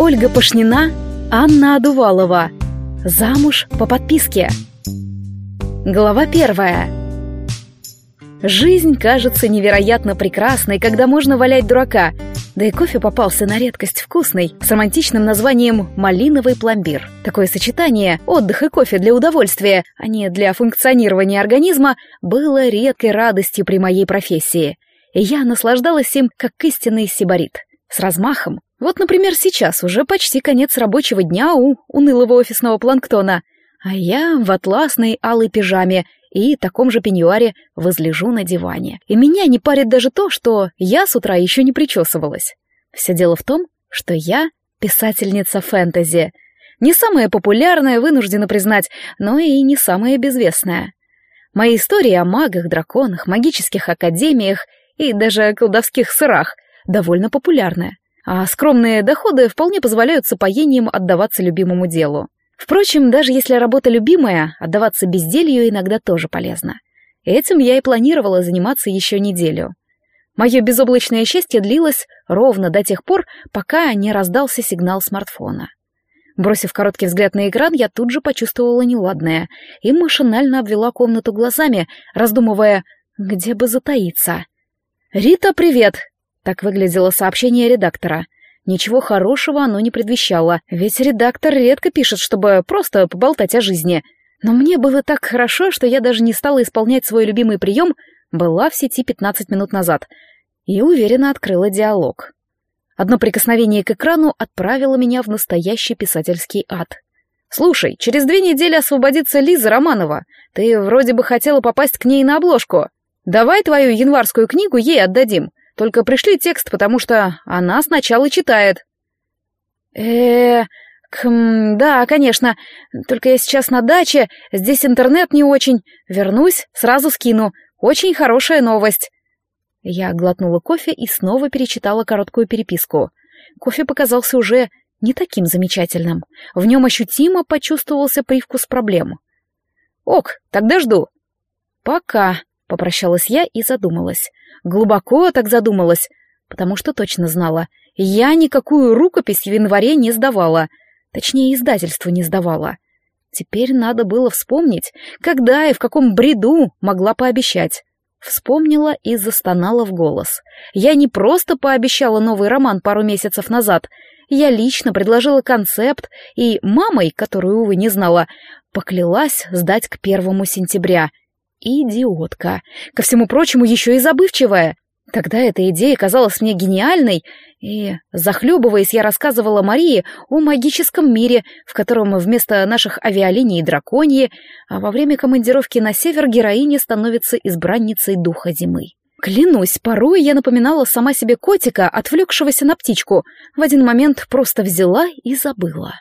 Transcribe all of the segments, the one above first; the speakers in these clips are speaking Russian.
Ольга Пашнина, Анна Адувалова. Замуж по подписке. Глава первая. Жизнь кажется невероятно прекрасной, когда можно валять дурака. Да и кофе попался на редкость вкусный, с романтичным названием «малиновый пломбир». Такое сочетание отдых и кофе для удовольствия, а не для функционирования организма, было редкой радостью при моей профессии. И я наслаждалась им, как истинный сибарит. С размахом, вот, например, сейчас уже почти конец рабочего дня у унылого офисного планктона, а я в атласной алой пижаме и таком же пеньюаре возлежу на диване. И меня не парит даже то, что я с утра еще не причесывалась. Все дело в том, что я писательница фэнтези. Не самая популярная, вынуждена признать, но и не самая безвестная. Мои истории о магах, драконах, магических академиях и даже колдовских сырах довольно популярны а скромные доходы вполне позволяют с упоением отдаваться любимому делу. Впрочем, даже если работа любимая, отдаваться безделью иногда тоже полезно. Этим я и планировала заниматься еще неделю. Мое безоблачное счастье длилось ровно до тех пор, пока не раздался сигнал смартфона. Бросив короткий взгляд на экран, я тут же почувствовала неладное и машинально обвела комнату глазами, раздумывая, где бы затаиться. «Рита, привет!» Так выглядело сообщение редактора. Ничего хорошего оно не предвещало, ведь редактор редко пишет, чтобы просто поболтать о жизни. Но мне было так хорошо, что я даже не стала исполнять свой любимый прием «была в сети 15 минут назад» и уверенно открыла диалог. Одно прикосновение к экрану отправило меня в настоящий писательский ад. «Слушай, через две недели освободится Лиза Романова. Ты вроде бы хотела попасть к ней на обложку. Давай твою январскую книгу ей отдадим. Только пришли текст, потому что она сначала читает. э км, да, конечно. Только я сейчас на даче, здесь интернет не очень. Вернусь, сразу скину. Очень хорошая новость. Я глотнула кофе и снова перечитала короткую переписку. Кофе показался уже не таким замечательным. В нем ощутимо почувствовался привкус проблем. «Ок, тогда жду». «Пока», — попрощалась я и задумалась. Глубоко так задумалась, потому что точно знала. Я никакую рукопись в январе не сдавала. Точнее, издательство не сдавала. Теперь надо было вспомнить, когда и в каком бреду могла пообещать. Вспомнила и застонала в голос. Я не просто пообещала новый роман пару месяцев назад. Я лично предложила концепт, и мамой, которую, увы, не знала, поклялась сдать к первому сентября — Идиотка. Ко всему прочему, еще и забывчивая. Тогда эта идея казалась мне гениальной, и, захлебываясь, я рассказывала Марии о магическом мире, в котором вместо наших авиалиний драконьи, а во время командировки на север героиня становится избранницей духа зимы. Клянусь, порой я напоминала сама себе котика, отвлекшегося на птичку, в один момент просто взяла и забыла.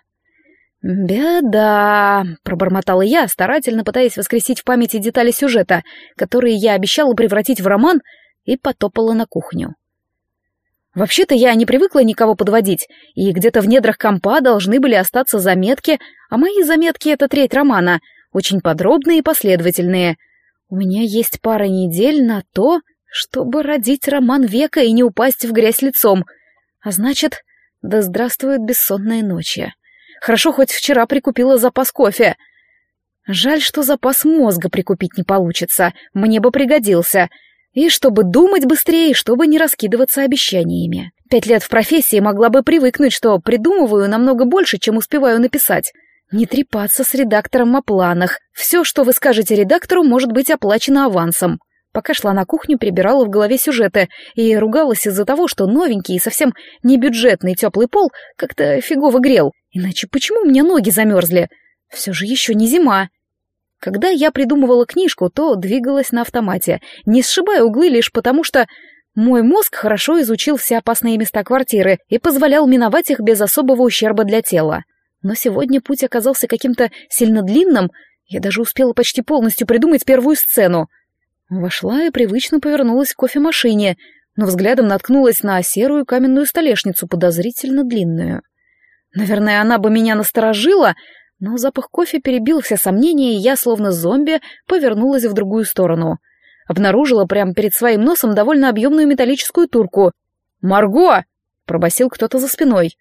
«Беда», — пробормотала я, старательно пытаясь воскресить в памяти детали сюжета, которые я обещала превратить в роман, и потопала на кухню. Вообще-то я не привыкла никого подводить, и где-то в недрах компа должны были остаться заметки, а мои заметки — это треть романа, очень подробные и последовательные. У меня есть пара недель на то, чтобы родить роман века и не упасть в грязь лицом. А значит, да здравствует бессонные ночи. Хорошо, хоть вчера прикупила запас кофе. Жаль, что запас мозга прикупить не получится, мне бы пригодился. И чтобы думать быстрее, чтобы не раскидываться обещаниями. Пять лет в профессии могла бы привыкнуть, что придумываю намного больше, чем успеваю написать. Не трепаться с редактором о планах. Все, что вы скажете редактору, может быть оплачено авансом. Пока шла на кухню, перебирала в голове сюжеты и ругалась из-за того, что новенький и совсем небюджетный теплый пол как-то фигово грел. Иначе почему у меня ноги замерзли? Все же еще не зима. Когда я придумывала книжку, то двигалась на автомате, не сшибая углы лишь потому, что мой мозг хорошо изучил все опасные места квартиры и позволял миновать их без особого ущерба для тела. Но сегодня путь оказался каким-то сильно длинным, я даже успела почти полностью придумать первую сцену. Вошла и привычно повернулась к кофемашине, но взглядом наткнулась на серую каменную столешницу, подозрительно длинную. Наверное, она бы меня насторожила, но запах кофе перебил все сомнения, и я, словно зомби, повернулась в другую сторону. Обнаружила прямо перед своим носом довольно объемную металлическую турку. «Марго!» — пробасил кто-то за спиной.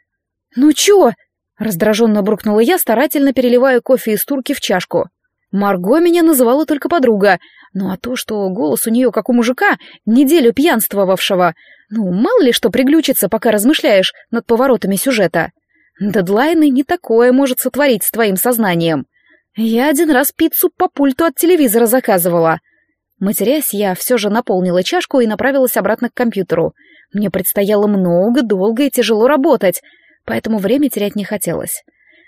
«Ну чё?» — раздраженно брукнула я, старательно переливая кофе из турки в чашку. Марго меня называла только подруга, ну а то, что голос у нее как у мужика, неделю пьянствовавшего, ну, мало ли что приглючится, пока размышляешь над поворотами сюжета. Дедлайны не такое может сотворить с твоим сознанием. Я один раз пиццу по пульту от телевизора заказывала. Матерясь, я все же наполнила чашку и направилась обратно к компьютеру. Мне предстояло много, долго и тяжело работать, поэтому время терять не хотелось.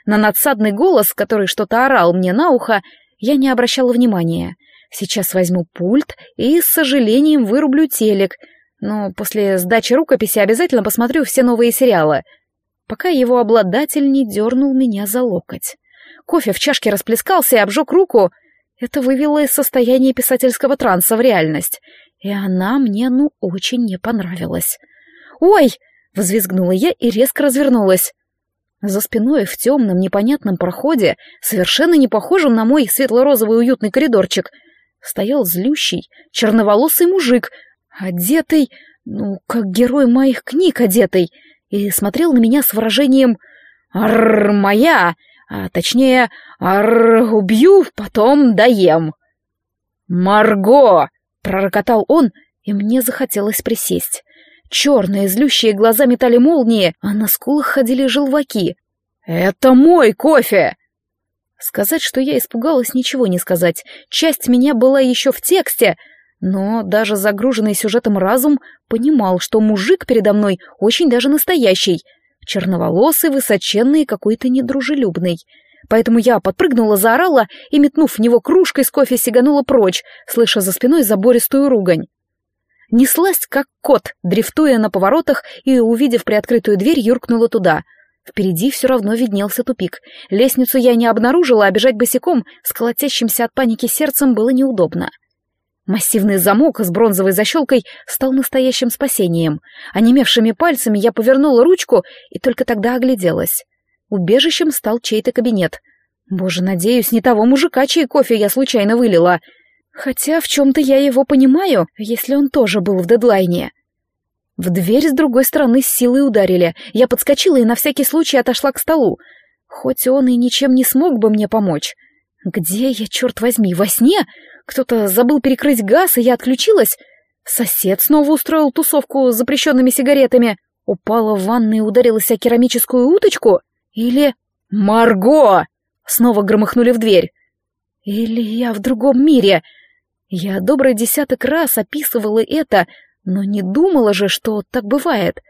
На надсадный голос, который что-то орал мне на ухо, я не обращала внимания. Сейчас возьму пульт и с сожалением вырублю телек, но после сдачи рукописи обязательно посмотрю все новые сериалы, пока его обладатель не дернул меня за локоть. Кофе в чашке расплескался и обжег руку. Это вывело из состояния писательского транса в реальность, и она мне, ну, очень не понравилась. «Ой!» — взвизгнула я и резко развернулась. За спиной в темном непонятном проходе, совершенно не похожем на мой светло-розовый уютный коридорчик, стоял злющий, черноволосый мужик, одетый, ну, как герой моих книг одетый, и смотрел на меня с выражением «Арр, моя!», а точнее «Арр, убью, потом доем». «Марго!» — пророкотал он, и мне захотелось присесть. Черные злющие глаза метали молнии, а на скулах ходили желваки. «Это мой кофе!» Сказать, что я испугалась, ничего не сказать. Часть меня была еще в тексте, но даже загруженный сюжетом разум понимал, что мужик передо мной очень даже настоящий, черноволосый, высоченный и какой-то недружелюбный. Поэтому я подпрыгнула, заорала и, метнув в него кружкой с кофе, сиганула прочь, слыша за спиной забористую ругань неслась как кот, дрифтуя на поворотах и, увидев приоткрытую дверь, юркнула туда. Впереди все равно виднелся тупик. Лестницу я не обнаружила, а бежать босиком с колотящимся от паники сердцем было неудобно. Массивный замок с бронзовой защелкой стал настоящим спасением. Онемевшими пальцами я повернула ручку и только тогда огляделась. Убежищем стал чей-то кабинет. Боже, надеюсь, не того мужика, чей кофе я случайно вылила — Хотя в чем-то я его понимаю, если он тоже был в дедлайне. В дверь с другой стороны с силой ударили. Я подскочила и на всякий случай отошла к столу. Хоть он и ничем не смог бы мне помочь. Где я, черт возьми, во сне? Кто-то забыл перекрыть газ, и я отключилась. Сосед снова устроил тусовку с запрещенными сигаретами. Упала в ванной и ударилась о керамическую уточку? Или... «Марго!» Снова громыхнули в дверь. Или я в другом мире? Я добрый десяток раз описывала это, но не думала же, что так бывает.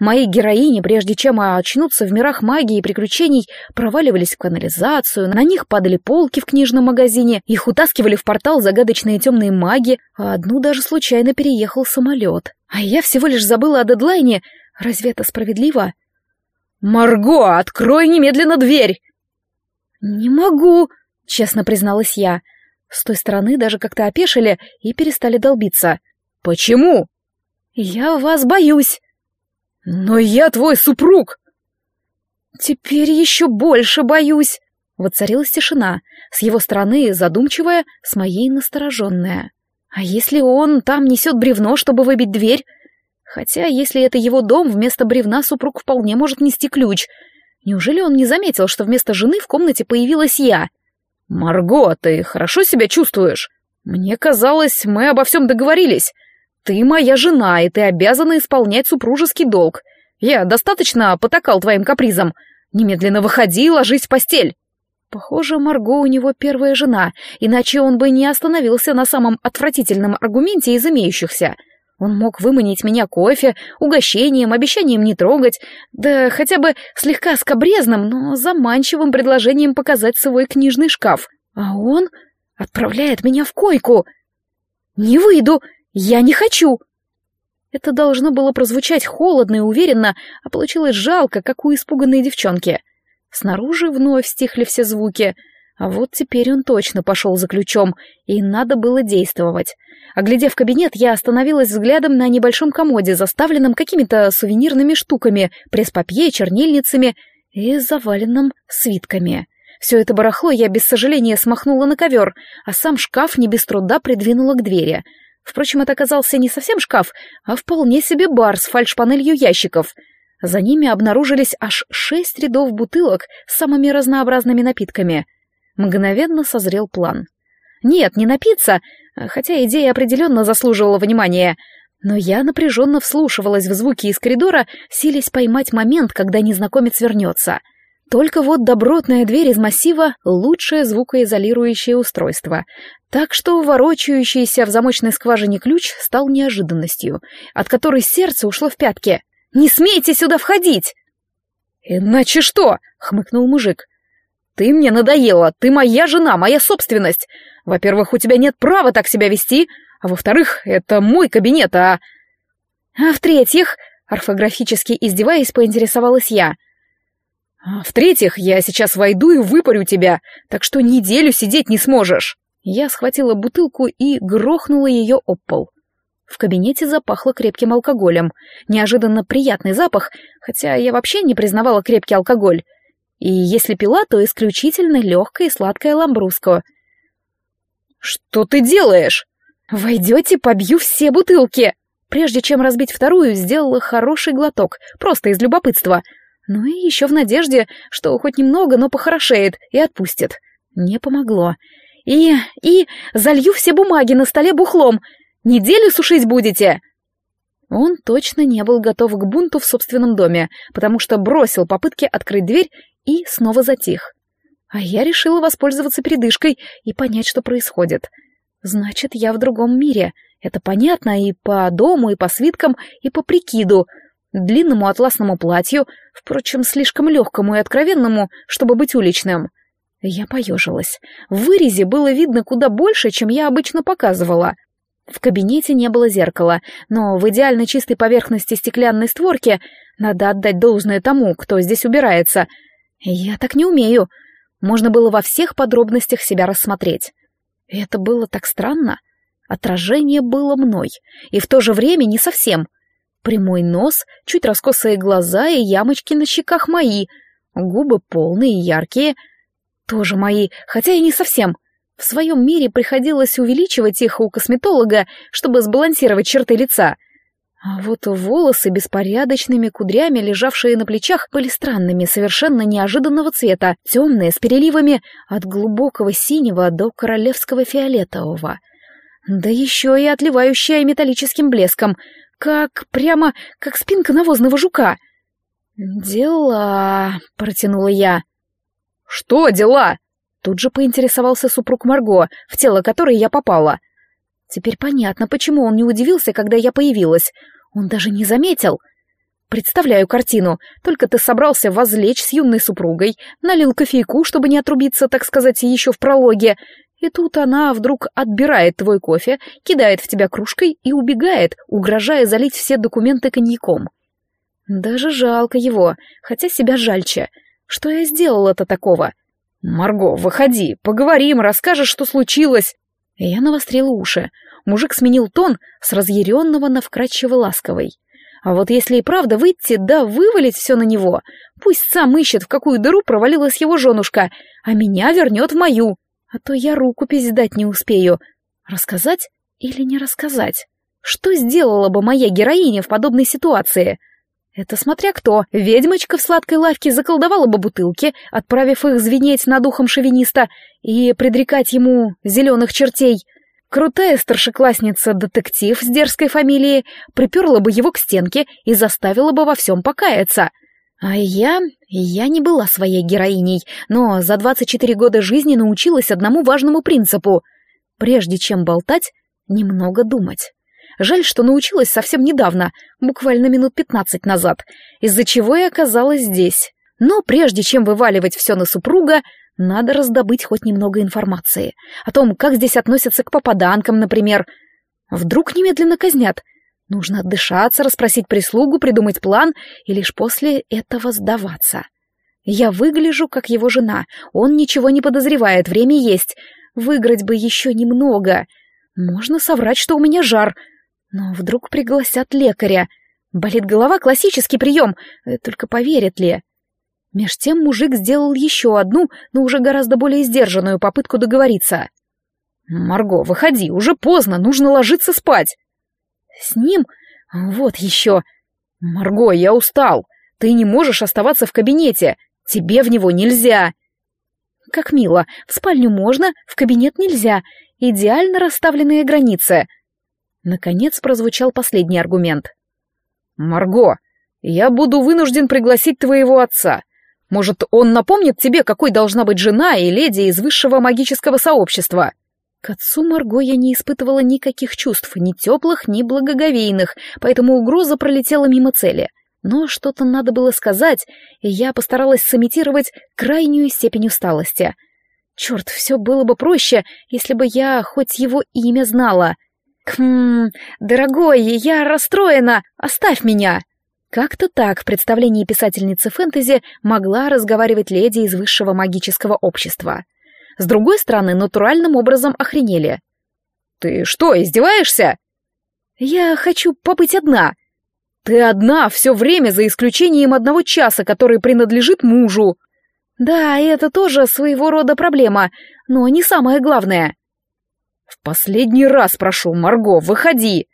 Мои героини, прежде чем очнуться в мирах магии и приключений, проваливались в канализацию, на них падали полки в книжном магазине, их утаскивали в портал загадочные темные маги, а одну даже случайно переехал самолет. А я всего лишь забыла о дедлайне. Разве это справедливо? «Марго, открой немедленно дверь!» «Не могу», — честно призналась я. С той стороны даже как-то опешили и перестали долбиться. «Почему?» «Я вас боюсь». «Но я твой супруг!» «Теперь еще больше боюсь!» Воцарилась тишина, с его стороны задумчивая, с моей настороженная. «А если он там несет бревно, чтобы выбить дверь?» Хотя, если это его дом, вместо бревна супруг вполне может нести ключ. Неужели он не заметил, что вместо жены в комнате появилась я? «Марго, ты хорошо себя чувствуешь? Мне казалось, мы обо всем договорились. Ты моя жена, и ты обязана исполнять супружеский долг. Я достаточно потакал твоим капризам. Немедленно выходи и ложись в постель». Похоже, Марго у него первая жена, иначе он бы не остановился на самом отвратительном аргументе из имеющихся. Он мог выманить меня кофе, угощением, обещанием не трогать, да хотя бы слегка скобрезным, но заманчивым предложением показать свой книжный шкаф. А он отправляет меня в койку. «Не выйду! Я не хочу!» Это должно было прозвучать холодно и уверенно, а получилось жалко, как у испуганной девчонки. Снаружи вновь стихли все звуки, а вот теперь он точно пошел за ключом, и надо было действовать. Оглядев кабинет, я остановилась взглядом на небольшом комоде, заставленном какими-то сувенирными штуками, пресс-папье, чернильницами и заваленным свитками. Все это барахло я без сожаления смахнула на ковер, а сам шкаф не без труда придвинула к двери. Впрочем, это оказался не совсем шкаф, а вполне себе бар с фальшпанелью ящиков. За ними обнаружились аж шесть рядов бутылок с самыми разнообразными напитками. Мгновенно созрел план. Нет, не напиться, хотя идея определенно заслуживала внимания, но я напряженно вслушивалась в звуки из коридора, силясь поймать момент, когда незнакомец вернется. Только вот добротная дверь из массива — лучшее звукоизолирующее устройство, так что ворочающийся в замочной скважине ключ стал неожиданностью, от которой сердце ушло в пятки. «Не смейте сюда входить!» «Иначе что?» — хмыкнул мужик. «Ты мне надоела, ты моя жена, моя собственность. Во-первых, у тебя нет права так себя вести, а во-вторых, это мой кабинет, а...» «А в-третьих...» — орфографически издеваясь, поинтересовалась я. «А в-третьих, я сейчас войду и выпарю тебя, так что неделю сидеть не сможешь». Я схватила бутылку и грохнула ее об пол. В кабинете запахло крепким алкоголем. Неожиданно приятный запах, хотя я вообще не признавала крепкий алкоголь. И если пила, то исключительно легкое и сладкое ламбруско. «Что ты делаешь?» «Войдете, побью все бутылки!» Прежде чем разбить вторую, сделала хороший глоток, просто из любопытства. Ну и еще в надежде, что хоть немного, но похорошеет и отпустит. Не помогло. И... и... залью все бумаги на столе бухлом. Неделю сушить будете?» Он точно не был готов к бунту в собственном доме, потому что бросил попытки открыть дверь и снова затих. А я решила воспользоваться передышкой и понять, что происходит. Значит, я в другом мире. Это понятно и по дому, и по свиткам, и по прикиду. Длинному атласному платью, впрочем, слишком легкому и откровенному, чтобы быть уличным. Я поежилась. В вырезе было видно куда больше, чем я обычно показывала. В кабинете не было зеркала, но в идеально чистой поверхности стеклянной створки надо отдать должное тому, кто здесь убирается. Я так не умею. Можно было во всех подробностях себя рассмотреть. Это было так странно. Отражение было мной, и в то же время не совсем. Прямой нос, чуть раскосые глаза и ямочки на щеках мои, губы полные и яркие, тоже мои, хотя и не совсем — в своем мире приходилось увеличивать их у косметолога, чтобы сбалансировать черты лица. А вот волосы беспорядочными кудрями, лежавшие на плечах, были странными, совершенно неожиданного цвета, темные, с переливами от глубокого синего до королевского фиолетового. Да еще и отливающая металлическим блеском, как прямо как спинка навозного жука. «Дела...» — протянула я. «Что дела?» Тут же поинтересовался супруг Марго, в тело которой я попала. Теперь понятно, почему он не удивился, когда я появилась. Он даже не заметил. Представляю картину. Только ты собрался возлечь с юной супругой, налил кофейку, чтобы не отрубиться, так сказать, еще в прологе. И тут она вдруг отбирает твой кофе, кидает в тебя кружкой и убегает, угрожая залить все документы коньяком. Даже жалко его, хотя себя жальче. Что я сделала-то такого? «Марго, выходи, поговорим, расскажешь, что случилось!» Я навострила уши. Мужик сменил тон с разъяренного на вкрадчиво ласковый. А вот если и правда выйти, да вывалить все на него, пусть сам ищет, в какую дыру провалилась его женушка, а меня вернет в мою. А то я рукопись сдать не успею. Рассказать или не рассказать? Что сделала бы моя героиня в подобной ситуации? Это смотря кто. Ведьмочка в сладкой лавке заколдовала бы бутылки, отправив их звенеть над ухом шовиниста и предрекать ему зеленых чертей. Крутая старшеклассница-детектив с дерзкой фамилией приперла бы его к стенке и заставила бы во всем покаяться. А я... я не была своей героиней, но за 24 года жизни научилась одному важному принципу. Прежде чем болтать, немного думать. Жаль, что научилась совсем недавно, буквально минут пятнадцать назад, из-за чего я оказалась здесь. Но прежде чем вываливать все на супруга, надо раздобыть хоть немного информации. О том, как здесь относятся к попаданкам, например. Вдруг немедленно казнят. Нужно отдышаться, расспросить прислугу, придумать план и лишь после этого сдаваться. Я выгляжу, как его жена. Он ничего не подозревает, время есть. Выиграть бы еще немного. Можно соврать, что у меня жар — но вдруг пригласят лекаря. Болит голова — классический прием, э, только поверят ли? Меж тем мужик сделал еще одну, но уже гораздо более сдержанную попытку договориться. «Марго, выходи, уже поздно, нужно ложиться спать». «С ним? Вот еще...» «Марго, я устал. Ты не можешь оставаться в кабинете. Тебе в него нельзя. Как мило. В спальню можно, в кабинет нельзя. Идеально расставленные границы. Наконец прозвучал последний аргумент. «Марго, я буду вынужден пригласить твоего отца. Может, он напомнит тебе, какой должна быть жена и леди из высшего магического сообщества?» К отцу Марго я не испытывала никаких чувств, ни теплых, ни благоговейных, поэтому угроза пролетела мимо цели. Но что-то надо было сказать, и я постаралась сымитировать крайнюю степень усталости. Черт, все было бы проще, если бы я хоть его имя знала. «Хм, дорогой, я расстроена, оставь меня!» Как-то так в представлении писательницы фэнтези могла разговаривать леди из высшего магического общества. С другой стороны, натуральным образом охренели. «Ты что, издеваешься?» «Я хочу побыть одна». «Ты одна все время, за исключением одного часа, который принадлежит мужу». «Да, это тоже своего рода проблема, но не самое главное». «В последний раз прошу, Марго, выходи!»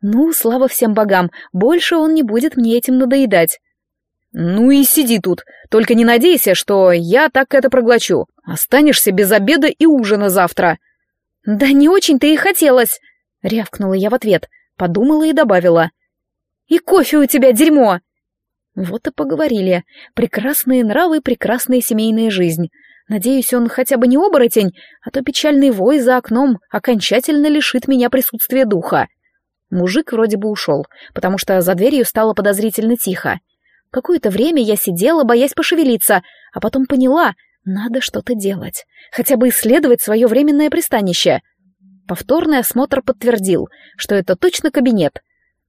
«Ну, слава всем богам, больше он не будет мне этим надоедать». «Ну и сиди тут, только не надейся, что я так это проглочу. Останешься без обеда и ужина завтра». «Да не очень-то и хотелось», — рявкнула я в ответ, подумала и добавила. «И кофе у тебя дерьмо!» Вот и поговорили. Прекрасные нравы, прекрасная семейная жизнь. Надеюсь, он хотя бы не оборотень, а то печальный вой за окном окончательно лишит меня присутствия духа. Мужик вроде бы ушел, потому что за дверью стало подозрительно тихо. Какое-то время я сидела, боясь пошевелиться, а потом поняла, надо что-то делать. Хотя бы исследовать свое временное пристанище. Повторный осмотр подтвердил, что это точно кабинет.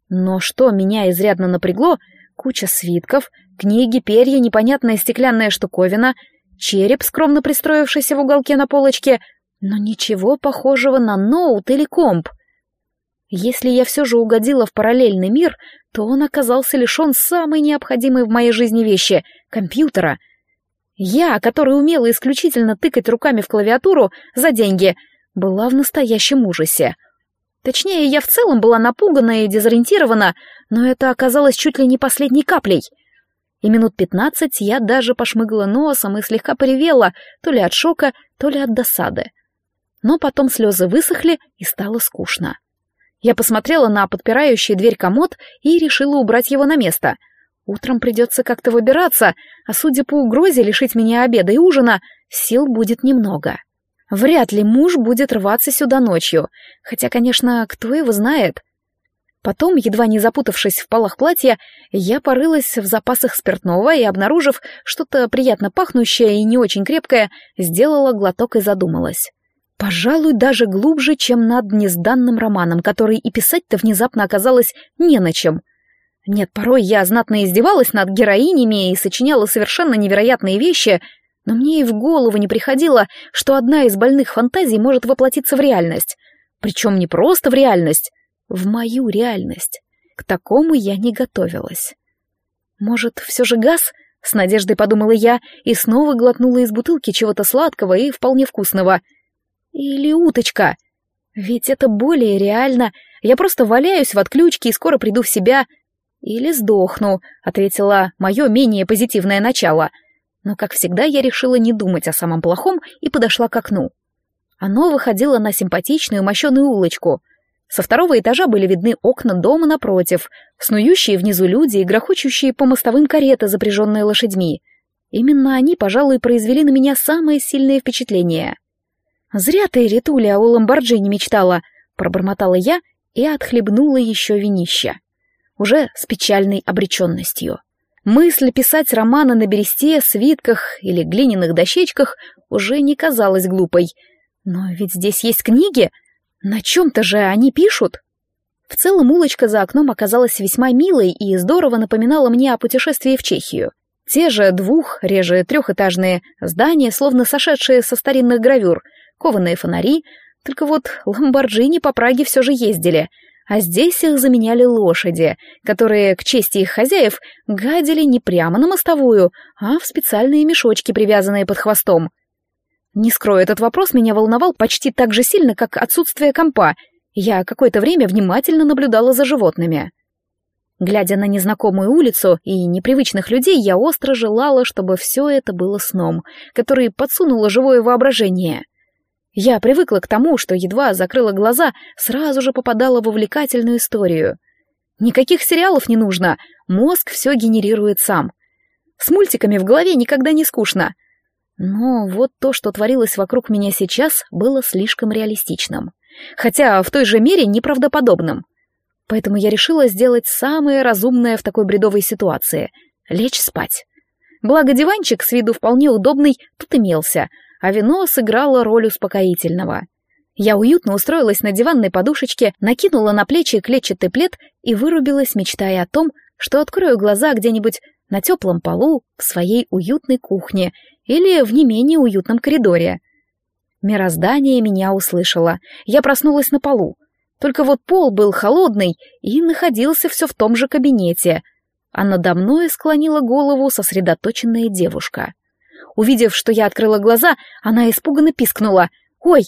Но что меня изрядно напрягло, куча свитков, книги, перья, непонятная стеклянная штуковина, череп, скромно пристроившийся в уголке на полочке, но ничего похожего на ноут или комп — если я все же угодила в параллельный мир, то он оказался лишен самой необходимой в моей жизни вещи — компьютера. Я, которая умела исключительно тыкать руками в клавиатуру за деньги, была в настоящем ужасе. Точнее, я в целом была напугана и дезориентирована, но это оказалось чуть ли не последней каплей. И минут пятнадцать я даже пошмыгала носом и слегка поревела, то ли от шока, то ли от досады. Но потом слезы высохли, и стало скучно. Я посмотрела на подпирающий дверь комод и решила убрать его на место. Утром придется как-то выбираться, а судя по угрозе лишить меня обеда и ужина, сил будет немного. Вряд ли муж будет рваться сюда ночью, хотя, конечно, кто его знает. Потом, едва не запутавшись в полах платья, я порылась в запасах спиртного и, обнаружив что-то приятно пахнущее и не очень крепкое, сделала глоток и задумалась. Пожалуй, даже глубже, чем над незданным романом, который и писать-то внезапно оказалось не на чем. Нет, порой я знатно издевалась над героинями и сочиняла совершенно невероятные вещи, но мне и в голову не приходило, что одна из больных фантазий может воплотиться в реальность. Причем не просто в реальность, в мою реальность. К такому я не готовилась. Может, все же газ? С надеждой подумала я и снова глотнула из бутылки чего-то сладкого и вполне вкусного — или уточка? Ведь это более реально. Я просто валяюсь в отключке и скоро приду в себя. Или сдохну, ответила мое менее позитивное начало. Но, как всегда, я решила не думать о самом плохом и подошла к окну. Оно выходило на симпатичную мощеную улочку. Со второго этажа были видны окна дома напротив, снующие внизу люди и грохочущие по мостовым кареты, запряженные лошадьми. Именно они, пожалуй, произвели на меня самое сильное впечатление. «Зря ты, Ритуля, о Ламборджини мечтала», — пробормотала я и отхлебнула еще винища. Уже с печальной обреченностью. Мысль писать романы на бересте, свитках или глиняных дощечках уже не казалась глупой. Но ведь здесь есть книги. На чем-то же они пишут. В целом улочка за окном оказалась весьма милой и здорово напоминала мне о путешествии в Чехию. Те же двух, реже трехэтажные здания, словно сошедшие со старинных гравюр, кованые фонари, только вот ламборджини по Праге все же ездили, а здесь их заменяли лошади, которые, к чести их хозяев, гадили не прямо на мостовую, а в специальные мешочки, привязанные под хвостом. Не скрою, этот вопрос меня волновал почти так же сильно, как отсутствие компа. Я какое-то время внимательно наблюдала за животными. Глядя на незнакомую улицу и непривычных людей, я остро желала, чтобы все это было сном, который подсунуло живое воображение. Я привыкла к тому, что едва закрыла глаза, сразу же попадала в увлекательную историю. Никаких сериалов не нужно, мозг все генерирует сам. С мультиками в голове никогда не скучно. Но вот то, что творилось вокруг меня сейчас, было слишком реалистичным. Хотя в той же мере неправдоподобным. Поэтому я решила сделать самое разумное в такой бредовой ситуации — лечь спать. Благо диванчик с виду вполне удобный тут имелся, а вино сыграло роль успокоительного. Я уютно устроилась на диванной подушечке, накинула на плечи клетчатый плед и вырубилась, мечтая о том, что открою глаза где-нибудь на теплом полу в своей уютной кухне или в не менее уютном коридоре. Мироздание меня услышало. Я проснулась на полу. Только вот пол был холодный и находился все в том же кабинете, а надо мной склонила голову сосредоточенная девушка. Увидев, что я открыла глаза, она испуганно пискнула «Ой!»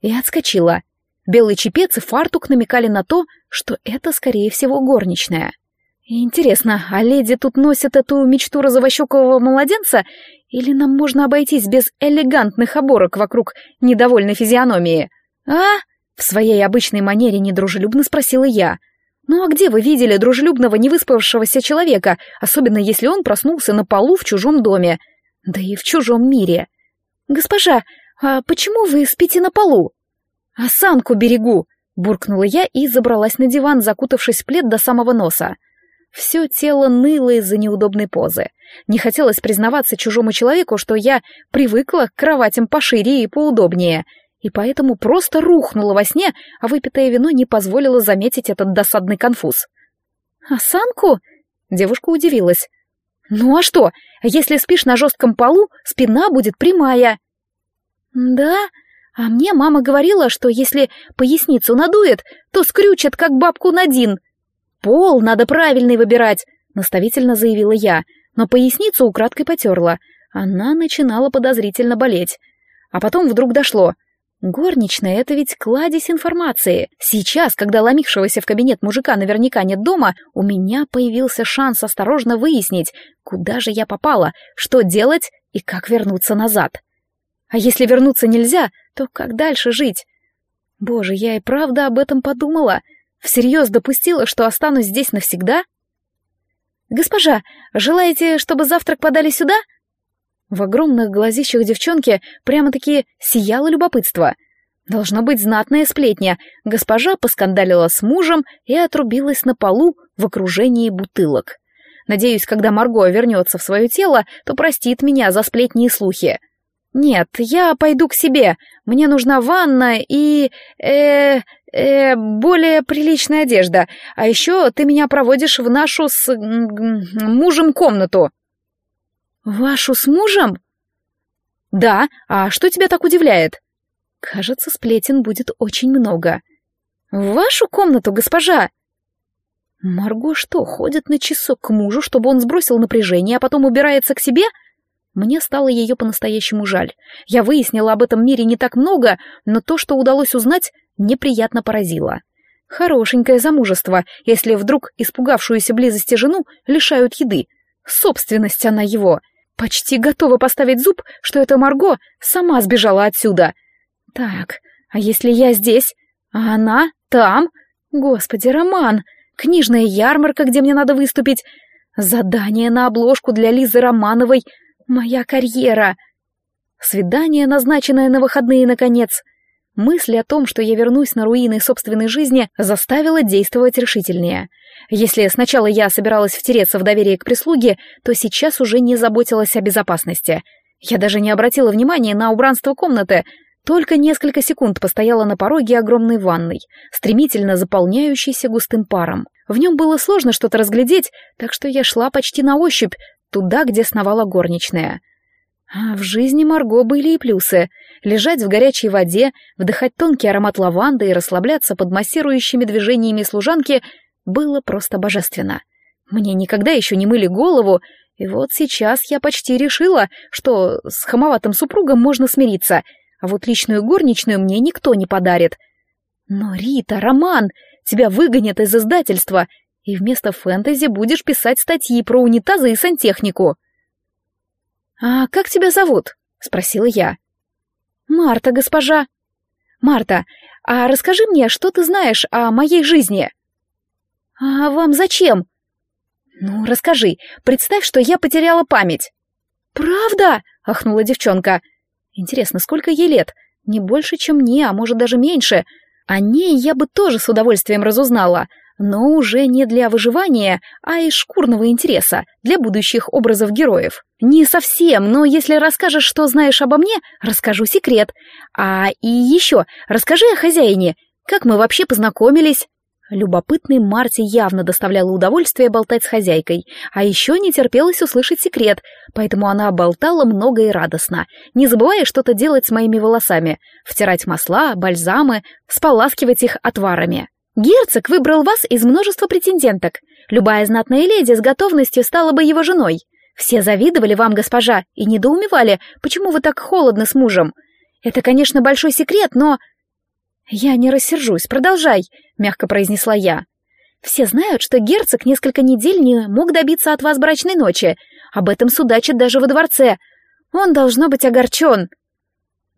и отскочила. Белый чепец и фартук намекали на то, что это, скорее всего, горничная. Интересно, а леди тут носят эту мечту розовощекового младенца, или нам можно обойтись без элегантных оборок вокруг недовольной физиономии? А? В своей обычной манере недружелюбно спросила я. «Ну а где вы видели дружелюбного невыспавшегося человека, особенно если он проснулся на полу в чужом доме? Да и в чужом мире?» «Госпожа, а почему вы спите на полу?» «Осанку берегу!» — буркнула я и забралась на диван, закутавшись в плед до самого носа. Все тело ныло из-за неудобной позы. Не хотелось признаваться чужому человеку, что я привыкла к кроватям пошире и поудобнее — и поэтому просто рухнула во сне, а выпитое вино не позволило заметить этот досадный конфуз. «Осанку?» — девушка удивилась. «Ну а что, если спишь на жестком полу, спина будет прямая». «Да? А мне мама говорила, что если поясницу надует, то скрючат, как бабку Надин. Пол надо правильный выбирать», — наставительно заявила я, но поясницу украдкой потерла. Она начинала подозрительно болеть. А потом вдруг дошло. Горничная — это ведь кладезь информации. Сейчас, когда ломившегося в кабинет мужика наверняка нет дома, у меня появился шанс осторожно выяснить, куда же я попала, что делать и как вернуться назад. А если вернуться нельзя, то как дальше жить? Боже, я и правда об этом подумала. Всерьез допустила, что останусь здесь навсегда? «Госпожа, желаете, чтобы завтрак подали сюда?» В огромных глазищах девчонки прямо-таки сияло любопытство. Должно быть знатная сплетня. Госпожа поскандалила с мужем и отрубилась на полу в окружении бутылок. Надеюсь, когда Марго вернется в свое тело, то простит меня за сплетни и слухи. Нет, я пойду к себе. Мне нужна ванна и... э... э... более приличная одежда. А еще ты меня проводишь в нашу с... мужем комнату. «Вашу с мужем?» «Да, а что тебя так удивляет?» «Кажется, сплетен будет очень много». «В вашу комнату, госпожа!» «Марго что, ходит на часок к мужу, чтобы он сбросил напряжение, а потом убирается к себе?» Мне стало ее по-настоящему жаль. Я выяснила об этом мире не так много, но то, что удалось узнать, неприятно поразило. Хорошенькое замужество, если вдруг испугавшуюся близости жену лишают еды. Собственность она его — Почти готова поставить зуб, что эта Марго сама сбежала отсюда. Так, а если я здесь, а она там? Господи, Роман! Книжная ярмарка, где мне надо выступить. Задание на обложку для Лизы Романовой. Моя карьера. Свидание, назначенное на выходные, наконец. Мысль о том, что я вернусь на руины собственной жизни, заставила действовать решительнее — если сначала я собиралась втереться в доверие к прислуге, то сейчас уже не заботилась о безопасности. Я даже не обратила внимания на убранство комнаты, только несколько секунд постояла на пороге огромной ванной, стремительно заполняющейся густым паром. В нем было сложно что-то разглядеть, так что я шла почти на ощупь, туда, где сновала горничная. А в жизни Марго были и плюсы. Лежать в горячей воде, вдыхать тонкий аромат лаванды и расслабляться под массирующими движениями служанки было просто божественно. Мне никогда еще не мыли голову, и вот сейчас я почти решила, что с хамоватым супругом можно смириться, а вот личную горничную мне никто не подарит. Но, Рита, Роман, тебя выгонят из издательства, И вместо фэнтези будешь писать статьи про унитазы и сантехнику. «А как тебя зовут?» — спросила я. «Марта, госпожа». «Марта, а расскажи мне, что ты знаешь о моей жизни?» «А вам зачем?» «Ну, расскажи. Представь, что я потеряла память». «Правда?» — ахнула девчонка. «Интересно, сколько ей лет? Не больше, чем мне, а может даже меньше. О ней я бы тоже с удовольствием разузнала, но уже не для выживания, а из шкурного интереса, для будущих образов героев. Не совсем, но если расскажешь, что знаешь обо мне, расскажу секрет. А и еще, расскажи о хозяине, как мы вообще познакомились. Любопытной Марте явно доставляло удовольствие болтать с хозяйкой, а еще не терпелось услышать секрет, поэтому она болтала много и радостно, не забывая что-то делать с моими волосами, втирать масла, бальзамы, споласкивать их отварами. «Герцог выбрал вас из множества претенденток. Любая знатная леди с готовностью стала бы его женой. Все завидовали вам, госпожа, и недоумевали, почему вы так холодны с мужем. Это, конечно, большой секрет, но «Я не рассержусь, продолжай», — мягко произнесла я. «Все знают, что герцог несколько недель не мог добиться от вас брачной ночи. Об этом судачат даже во дворце. Он должно быть огорчен».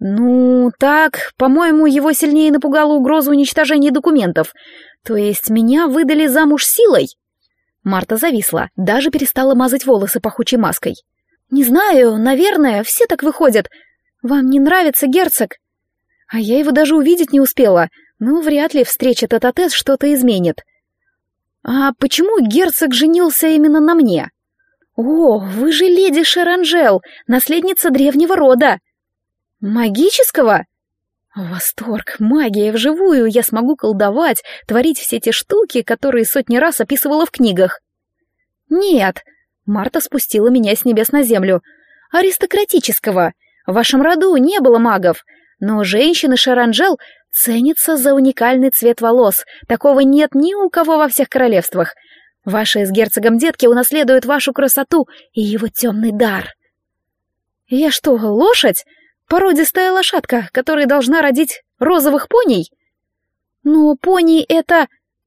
«Ну, так, по-моему, его сильнее напугала угроза уничтожения документов. То есть меня выдали замуж силой?» Марта зависла, даже перестала мазать волосы пахучей маской. «Не знаю, наверное, все так выходят. Вам не нравится герцог?» А я его даже увидеть не успела, но вряд ли встреча тет-а-тет что-то изменит. А почему герцог женился именно на мне? О, вы же леди Шеранжел, наследница древнего рода. Магического? Восторг, магия вживую, я смогу колдовать, творить все те штуки, которые сотни раз описывала в книгах. Нет, Марта спустила меня с небес на землю. Аристократического. В вашем роду не было магов, но женщины Шаранжел ценятся за уникальный цвет волос. Такого нет ни у кого во всех королевствах. Ваши с герцогом детки унаследуют вашу красоту и его темный дар. Я что, лошадь? Породистая лошадка, которая должна родить розовых поней? Ну, пони — это...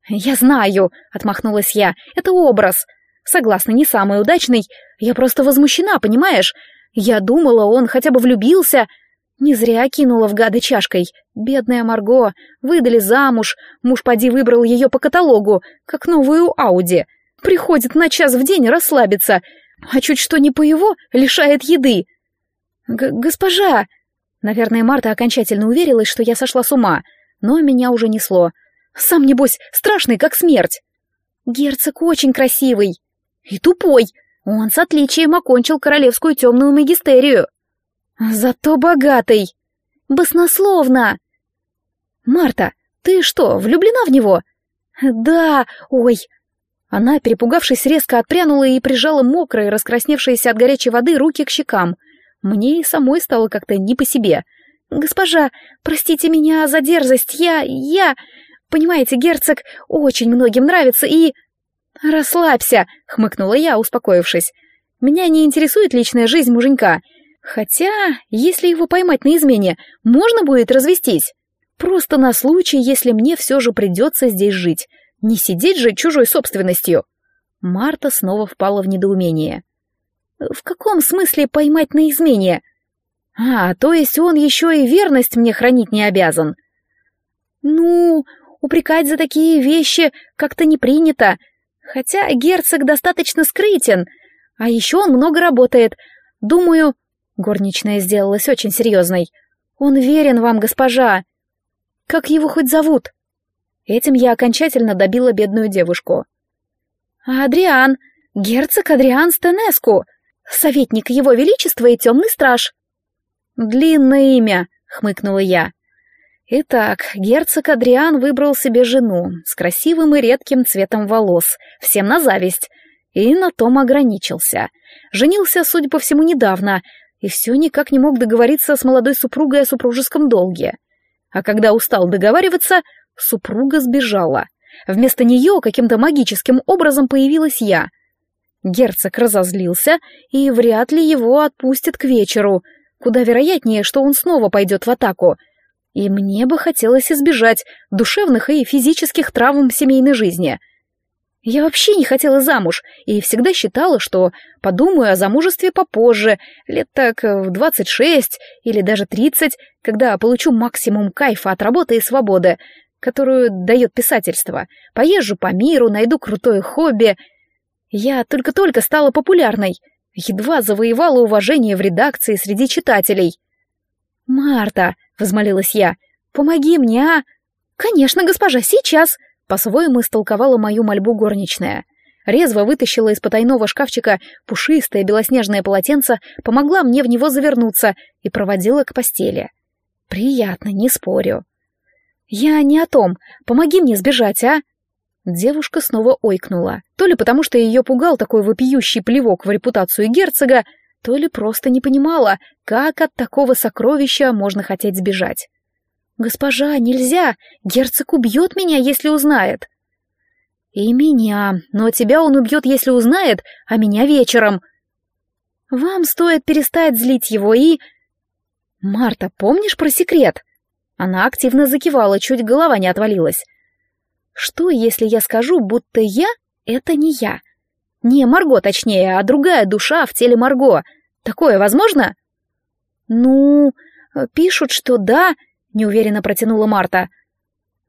Я знаю, — отмахнулась я, — это образ. Согласна, не самый удачный. Я просто возмущена, понимаешь? Я думала, он хотя бы влюбился... Не зря кинула в гады чашкой. Бедная Марго. Выдали замуж. Муж поди выбрал ее по каталогу, как новую Ауди. Приходит на час в день расслабиться. А чуть что не по его, лишает еды. «Госпожа!» Наверное, Марта окончательно уверилась, что я сошла с ума. Но меня уже несло. Сам, небось, страшный, как смерть. Герцог очень красивый. И тупой. Он с отличием окончил королевскую темную магистерию. Зато богатый. Баснословно. Марта, ты что, влюблена в него? Да, ой. Она, перепугавшись, резко отпрянула и прижала мокрые, раскрасневшиеся от горячей воды руки к щекам. Мне и самой стало как-то не по себе. «Госпожа, простите меня за дерзость, я... я... Понимаете, герцог очень многим нравится и...» «Расслабься», — хмыкнула я, успокоившись. «Меня не интересует личная жизнь муженька. Хотя, если его поймать на измене, можно будет развестись. Просто на случай, если мне все же придется здесь жить. Не сидеть же чужой собственностью. Марта снова впала в недоумение. В каком смысле поймать на измене? А, то есть он еще и верность мне хранить не обязан. Ну, упрекать за такие вещи как-то не принято. Хотя герцог достаточно скрытен. А еще он много работает. Думаю, Горничная сделалась очень серьезной. «Он верен вам, госпожа!» «Как его хоть зовут?» Этим я окончательно добила бедную девушку. «Адриан! Герцог Адриан Стенеску! Советник Его Величества и Темный Страж!» «Длинное имя!» — хмыкнула я. Итак, герцог Адриан выбрал себе жену с красивым и редким цветом волос, всем на зависть, и на том ограничился. Женился, судя по всему, недавно, и все никак не мог договориться с молодой супругой о супружеском долге. А когда устал договариваться, супруга сбежала. Вместо нее каким-то магическим образом появилась я. Герцог разозлился, и вряд ли его отпустят к вечеру. Куда вероятнее, что он снова пойдет в атаку. И мне бы хотелось избежать душевных и физических травм семейной жизни. Я вообще не хотела замуж и всегда считала, что подумаю о замужестве попозже, лет так в 26 или даже 30, когда получу максимум кайфа от работы и свободы, которую дает писательство. Поезжу по миру, найду крутое хобби. Я только-только стала популярной, едва завоевала уважение в редакции среди читателей. «Марта», — возмолилась я, — «помоги мне, а?» «Конечно, госпожа, сейчас!» По-своему истолковала мою мольбу горничная. Резво вытащила из потайного шкафчика пушистое белоснежное полотенце, помогла мне в него завернуться и проводила к постели. Приятно, не спорю. «Я не о том. Помоги мне сбежать, а?» Девушка снова ойкнула. То ли потому, что ее пугал такой вопиющий плевок в репутацию герцога, то ли просто не понимала, как от такого сокровища можно хотеть сбежать. «Госпожа, нельзя! Герцог убьет меня, если узнает!» «И меня, но тебя он убьет, если узнает, а меня вечером!» «Вам стоит перестать злить его и...» «Марта, помнишь про секрет?» Она активно закивала, чуть голова не отвалилась. «Что, если я скажу, будто я — это не я? Не Марго, точнее, а другая душа в теле Марго. Такое возможно?» «Ну, пишут, что да», неуверенно протянула Марта.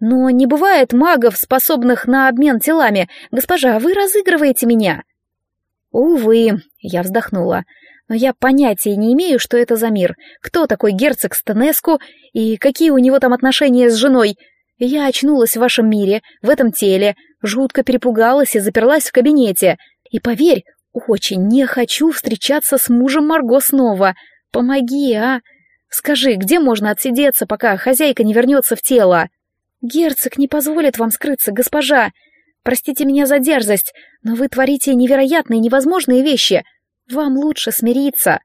Но не бывает магов, способных на обмен телами. Госпожа, вы разыгрываете меня. Увы, я вздохнула. Но я понятия не имею, что это за мир. Кто такой герцог Стенеску и какие у него там отношения с женой? Я очнулась в вашем мире, в этом теле, жутко перепугалась и заперлась в кабинете. И поверь, очень не хочу встречаться с мужем Марго снова. Помоги, а? Скажи, где можно отсидеться, пока хозяйка не вернется в тело? Герцог не позволит вам скрыться, госпожа. Простите меня за дерзость, но вы творите невероятные, невозможные вещи. Вам лучше смириться.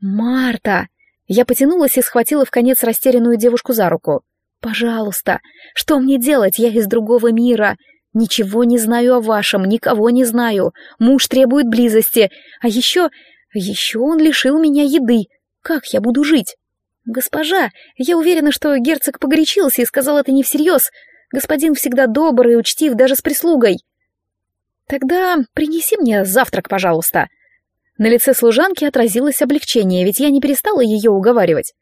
Марта! Я потянулась и схватила в конец растерянную девушку за руку. Пожалуйста, что мне делать? Я из другого мира. Ничего не знаю о вашем, никого не знаю. Муж требует близости. А еще... Еще он лишил меня еды. Как я буду жить? «Госпожа, я уверена, что герцог погорячился и сказал это не всерьез. Господин всегда добрый и учтив даже с прислугой». «Тогда принеси мне завтрак, пожалуйста». На лице служанки отразилось облегчение, ведь я не перестала ее уговаривать.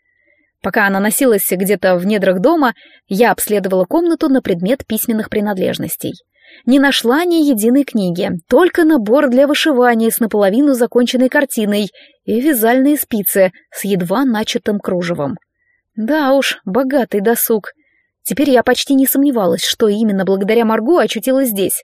Пока она носилась где-то в недрах дома, я обследовала комнату на предмет письменных принадлежностей не нашла ни единой книги, только набор для вышивания с наполовину законченной картиной и вязальные спицы с едва начатым кружевом. Да уж, богатый досуг. Теперь я почти не сомневалась, что именно благодаря Марго очутилась здесь.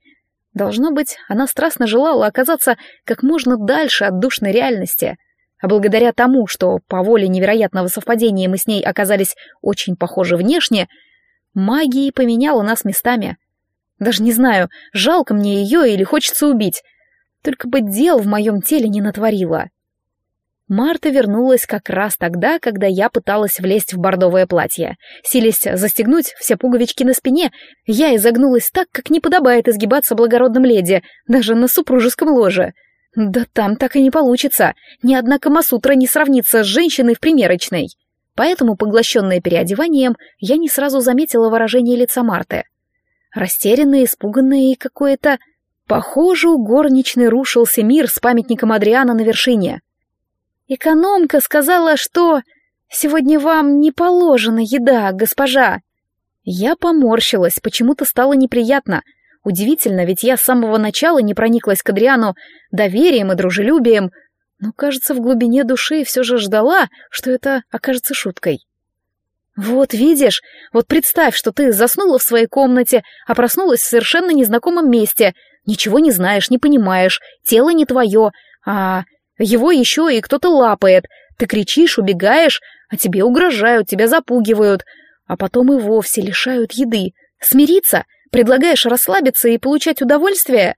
Должно быть, она страстно желала оказаться как можно дальше от душной реальности. А благодаря тому, что по воле невероятного совпадения мы с ней оказались очень похожи внешне, магия поменяла нас местами — даже не знаю, жалко мне ее или хочется убить. Только бы дел в моем теле не натворила. Марта вернулась как раз тогда, когда я пыталась влезть в бордовое платье. Силясь застегнуть все пуговички на спине, я изогнулась так, как не подобает изгибаться благородным леди, даже на супружеском ложе. Да там так и не получится. Ни одна камасутра не сравнится с женщиной в примерочной. Поэтому, поглощенная переодеванием, я не сразу заметила выражение лица Марты — растерянное, испуганное и какое-то... Похоже, у горничной рушился мир с памятником Адриана на вершине. «Экономка сказала, что сегодня вам не положена еда, госпожа». Я поморщилась, почему-то стало неприятно. Удивительно, ведь я с самого начала не прониклась к Адриану доверием и дружелюбием, но, кажется, в глубине души все же ждала, что это окажется шуткой. «Вот видишь, вот представь, что ты заснула в своей комнате, а проснулась в совершенно незнакомом месте, ничего не знаешь, не понимаешь, тело не твое, а его еще и кто-то лапает, ты кричишь, убегаешь, а тебе угрожают, тебя запугивают, а потом и вовсе лишают еды. Смириться? Предлагаешь расслабиться и получать удовольствие?»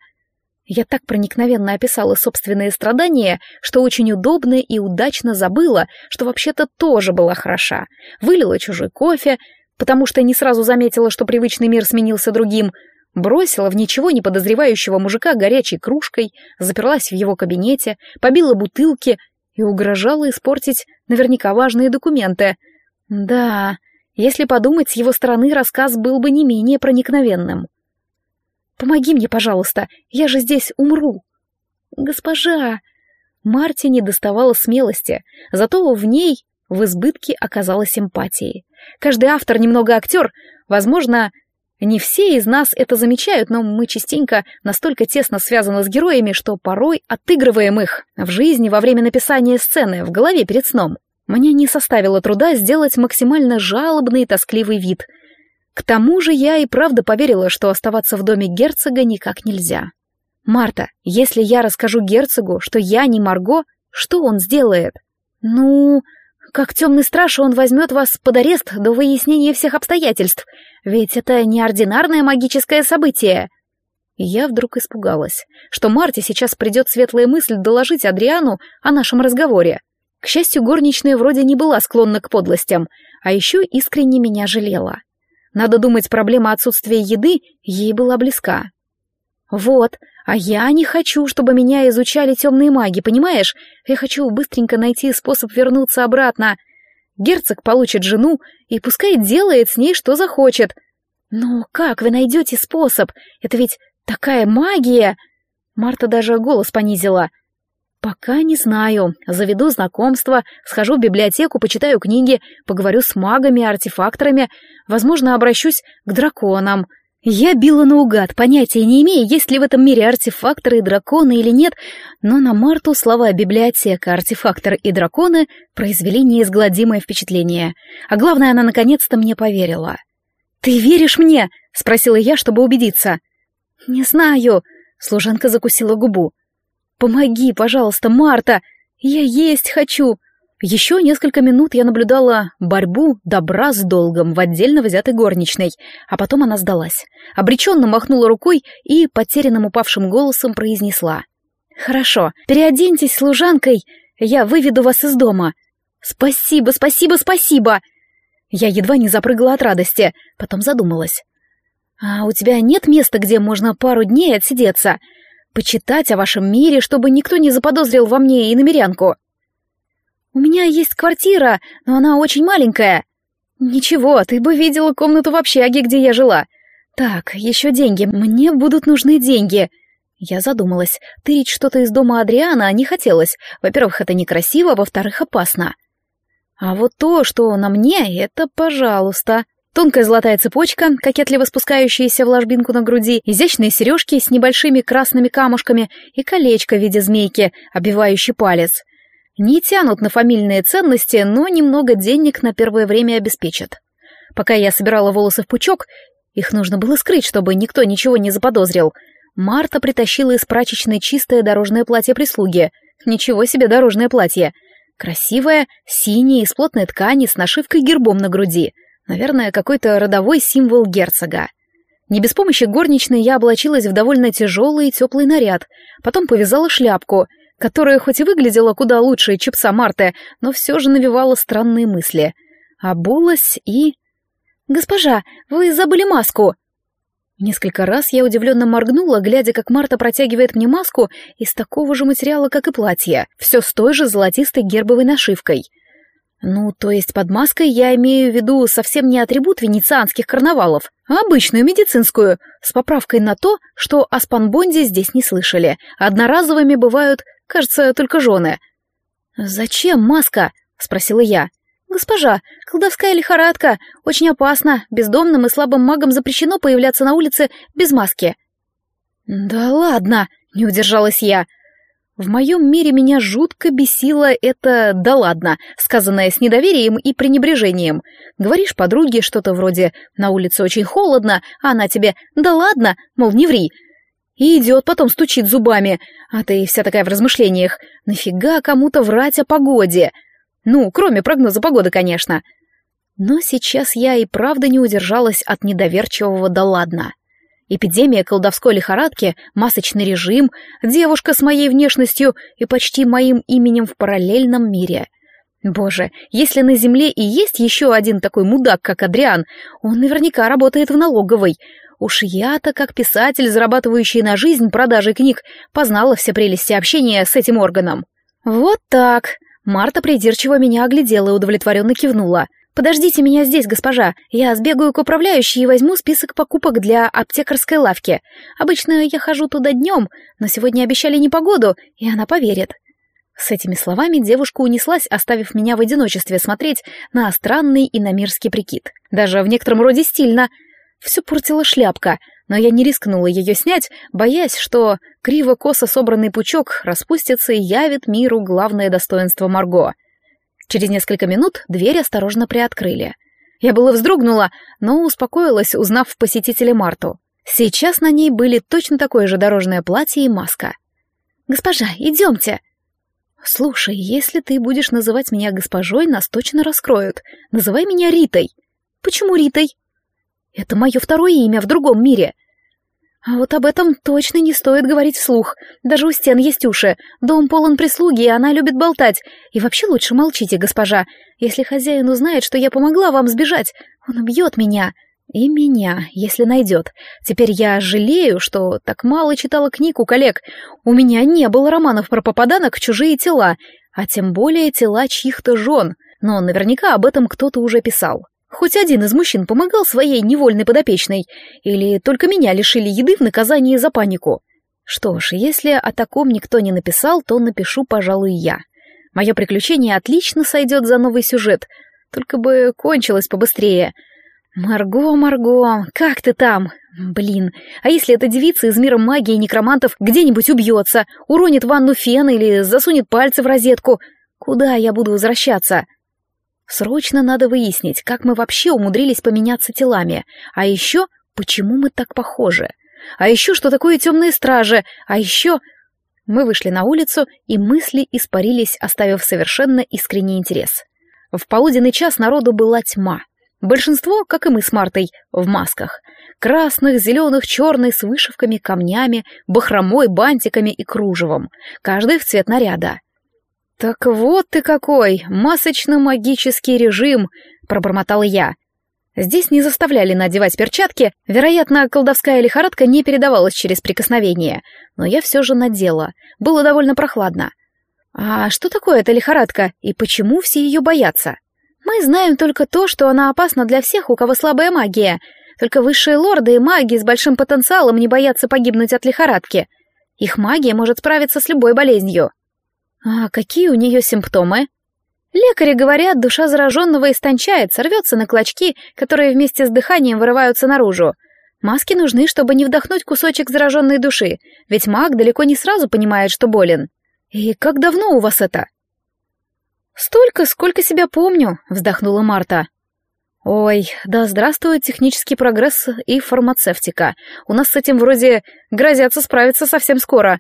Я так проникновенно описала собственные страдания, что очень удобно и удачно забыла, что вообще-то тоже была хороша. Вылила чужой кофе, потому что не сразу заметила, что привычный мир сменился другим, бросила в ничего не подозревающего мужика горячей кружкой, заперлась в его кабинете, побила бутылки и угрожала испортить наверняка важные документы. Да, если подумать, с его стороны рассказ был бы не менее проникновенным. Помоги мне, пожалуйста, я же здесь умру. Госпожа... Марте не доставала смелости, зато в ней в избытке оказалась симпатии. Каждый автор немного актер, возможно, не все из нас это замечают, но мы частенько настолько тесно связаны с героями, что порой отыгрываем их в жизни во время написания сцены, в голове перед сном. Мне не составило труда сделать максимально жалобный и тоскливый вид. К тому же я и правда поверила, что оставаться в доме герцога никак нельзя. «Марта, если я расскажу герцогу, что я не Марго, что он сделает?» «Ну...» Как темный страж, он возьмет вас под арест до выяснения всех обстоятельств, ведь это неординарное магическое событие. Я вдруг испугалась, что Марте сейчас придет светлая мысль доложить Адриану о нашем разговоре. К счастью, горничная вроде не была склонна к подлостям, а еще искренне меня жалела. Надо думать, проблема отсутствия еды ей была близка. Вот, а я не хочу, чтобы меня изучали темные маги, понимаешь? Я хочу быстренько найти способ вернуться обратно. Герцог получит жену и пускай делает с ней что захочет. Но как вы найдете способ? Это ведь такая магия! Марта даже голос понизила. «Пока не знаю. Заведу знакомство, схожу в библиотеку, почитаю книги, поговорю с магами, артефакторами, возможно, обращусь к драконам. Я била наугад, понятия не имея, есть ли в этом мире артефакторы и драконы или нет, но на Марту слова «библиотека», «артефактор» и «драконы» произвели неизгладимое впечатление. А главное, она наконец-то мне поверила. «Ты веришь мне?» — спросила я, чтобы убедиться. «Не знаю», — служанка закусила губу. «Помоги, пожалуйста, Марта! Я есть хочу!» Еще несколько минут я наблюдала борьбу добра с долгом в отдельно взятой горничной, а потом она сдалась. Обреченно махнула рукой и потерянным упавшим голосом произнесла. «Хорошо, переоденьтесь служанкой, я выведу вас из дома». «Спасибо, спасибо, спасибо!» Я едва не запрыгала от радости, потом задумалась. «А у тебя нет места, где можно пару дней отсидеться? Почитать о вашем мире, чтобы никто не заподозрил во мне и намерянку?» «У меня есть квартира, но она очень маленькая». «Ничего, ты бы видела комнату в общаге, где я жила. Так, еще деньги. Мне будут нужны деньги». Я задумалась. Тырить что-то из дома Адриана не хотелось. Во-первых, это некрасиво, во-вторых, опасно. А вот то, что на мне, это пожалуйста. Тонкая золотая цепочка, кокетливо спускающаяся в ложбинку на груди, изящные сережки с небольшими красными камушками и колечко в виде змейки, обвивающий палец. Не тянут на фамильные ценности, но немного денег на первое время обеспечат. Пока я собирала волосы в пучок, их нужно было скрыть, чтобы никто ничего не заподозрил. Марта притащила из прачечной чистое дорожное платье прислуги. Ничего себе дорожное платье. Красивое, синее, из плотной ткани, с нашивкой гербом на груди. Наверное, какой-то родовой символ герцога. Не без помощи горничной я облачилась в довольно тяжелый и теплый наряд, потом повязала шляпку — которая хоть и выглядела куда лучше чипса Марты, но все же навевала странные мысли. Обулась и... «Госпожа, вы забыли маску!» Несколько раз я удивленно моргнула, глядя, как Марта протягивает мне маску из такого же материала, как и платье, все с той же золотистой гербовой нашивкой. Ну, то есть под маской я имею в виду совсем не атрибут венецианских карнавалов, а обычную медицинскую, с поправкой на то, что о спанбонде здесь не слышали. Одноразовыми бывают Кажется, только жены. «Зачем маска?» — спросила я. «Госпожа, колдовская лихорадка. Очень опасно. Бездомным и слабым магам запрещено появляться на улице без маски». «Да ладно!» — не удержалась я. В моем мире меня жутко бесило это «да ладно», сказанное с недоверием и пренебрежением. Говоришь подруге что-то вроде «на улице очень холодно», а она тебе «да ладно», мол, не ври. И идет, потом стучит зубами. А ты вся такая в размышлениях. Нафига кому-то врать о погоде? Ну, кроме прогноза погоды, конечно. Но сейчас я и правда не удержалась от недоверчивого «да ладно». Эпидемия колдовской лихорадки, масочный режим, девушка с моей внешностью и почти моим именем в параллельном мире. Боже, если на Земле и есть еще один такой мудак, как Адриан, он наверняка работает в налоговой. Уж я-то, как писатель, зарабатывающий на жизнь продажей книг, познала все прелести общения с этим органом. Вот так. Марта придирчиво меня оглядела и удовлетворенно кивнула. Подождите меня здесь, госпожа. Я сбегаю к управляющей и возьму список покупок для аптекарской лавки. Обычно я хожу туда днем, но сегодня обещали непогоду, и она поверит». С этими словами девушка унеслась, оставив меня в одиночестве смотреть на странный иномирский прикид. Даже в некотором роде стильно. Все портила шляпка, но я не рискнула ее снять, боясь, что криво-косо собранный пучок распустится и явит миру главное достоинство Марго. Через несколько минут дверь осторожно приоткрыли. Я было вздрогнула, но успокоилась, узнав в посетителе Марту. Сейчас на ней были точно такое же дорожное платье и маска. «Госпожа, идемте!» «Слушай, если ты будешь называть меня госпожой, нас точно раскроют. Называй меня Ритой». «Почему Ритой?» «Это мое второе имя в другом мире». «А вот об этом точно не стоит говорить вслух. Даже у стен есть уши. Дом полон прислуги, и она любит болтать. И вообще лучше молчите, госпожа. Если хозяин узнает, что я помогла вам сбежать, он убьет меня». И меня, если найдет. Теперь я жалею, что так мало читала книг у коллег. У меня не было романов про попаданок чужие тела, а тем более тела чьих-то жен. Но наверняка об этом кто-то уже писал. Хоть один из мужчин помогал своей невольной подопечной, или только меня лишили еды в наказании за панику. Что ж, если о таком никто не написал, то напишу, пожалуй, я. Мое приключение отлично сойдет за новый сюжет, только бы кончилось побыстрее — «Марго, Марго, как ты там? Блин, а если эта девица из мира магии и некромантов где-нибудь убьется, уронит ванну фен или засунет пальцы в розетку? Куда я буду возвращаться?» Срочно надо выяснить, как мы вообще умудрились поменяться телами, а еще, почему мы так похожи, а еще, что такое темные стражи, а еще... Мы вышли на улицу, и мысли испарились, оставив совершенно искренний интерес. В полуденный час народу была тьма — Большинство, как и мы с Мартой, в масках. Красных, зеленых, черных, с вышивками, камнями, бахромой, бантиками и кружевом. Каждый в цвет наряда. «Так вот ты какой! Масочно-магический режим!» — пробормотала я. Здесь не заставляли надевать перчатки, вероятно, колдовская лихорадка не передавалась через прикосновение, но я все же надела, было довольно прохладно. А что такое эта лихорадка, и почему все ее боятся? Мы знаем только то, что она опасна для всех, у кого слабая магия. Только высшие лорды и маги с большим потенциалом не боятся погибнуть от лихорадки. Их магия может справиться с любой болезнью. А какие у нее симптомы? Лекари говорят, душа зараженного истончается, рвется на клочки, которые вместе с дыханием вырываются наружу. Маски нужны, чтобы не вдохнуть кусочек зараженной души, ведь маг далеко не сразу понимает, что болен. И как давно у вас это? «Столько, сколько себя помню», — вздохнула Марта. «Ой, да здравствует технический прогресс и фармацевтика. У нас с этим вроде грозятся справиться совсем скоро.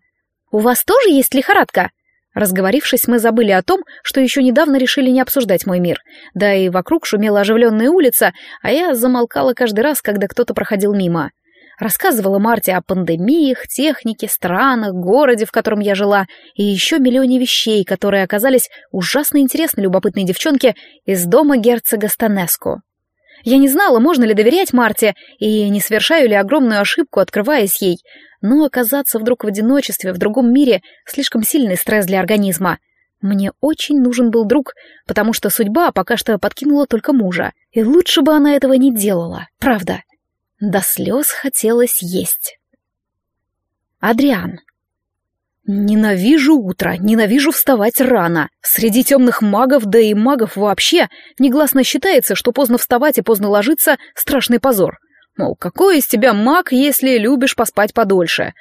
У вас тоже есть лихорадка?» Разговорившись, мы забыли о том, что еще недавно решили не обсуждать мой мир. Да и вокруг шумела оживленная улица, а я замолкала каждый раз, когда кто-то проходил мимо. Рассказывала Марте о пандемиях, технике, странах, городе, в котором я жила, и еще миллионе вещей, которые оказались ужасно интересны любопытной девчонке из дома герцога Станеску. Я не знала, можно ли доверять Марте, и не совершаю ли огромную ошибку, открываясь ей, но оказаться вдруг в одиночестве, в другом мире — слишком сильный стресс для организма. Мне очень нужен был друг, потому что судьба пока что подкинула только мужа, и лучше бы она этого не делала, правда. До слез хотелось есть. Адриан. Ненавижу утро, ненавижу вставать рано. Среди темных магов, да и магов вообще, негласно считается, что поздно вставать и поздно ложиться — страшный позор. Мол, какой из тебя маг, если любишь поспать подольше?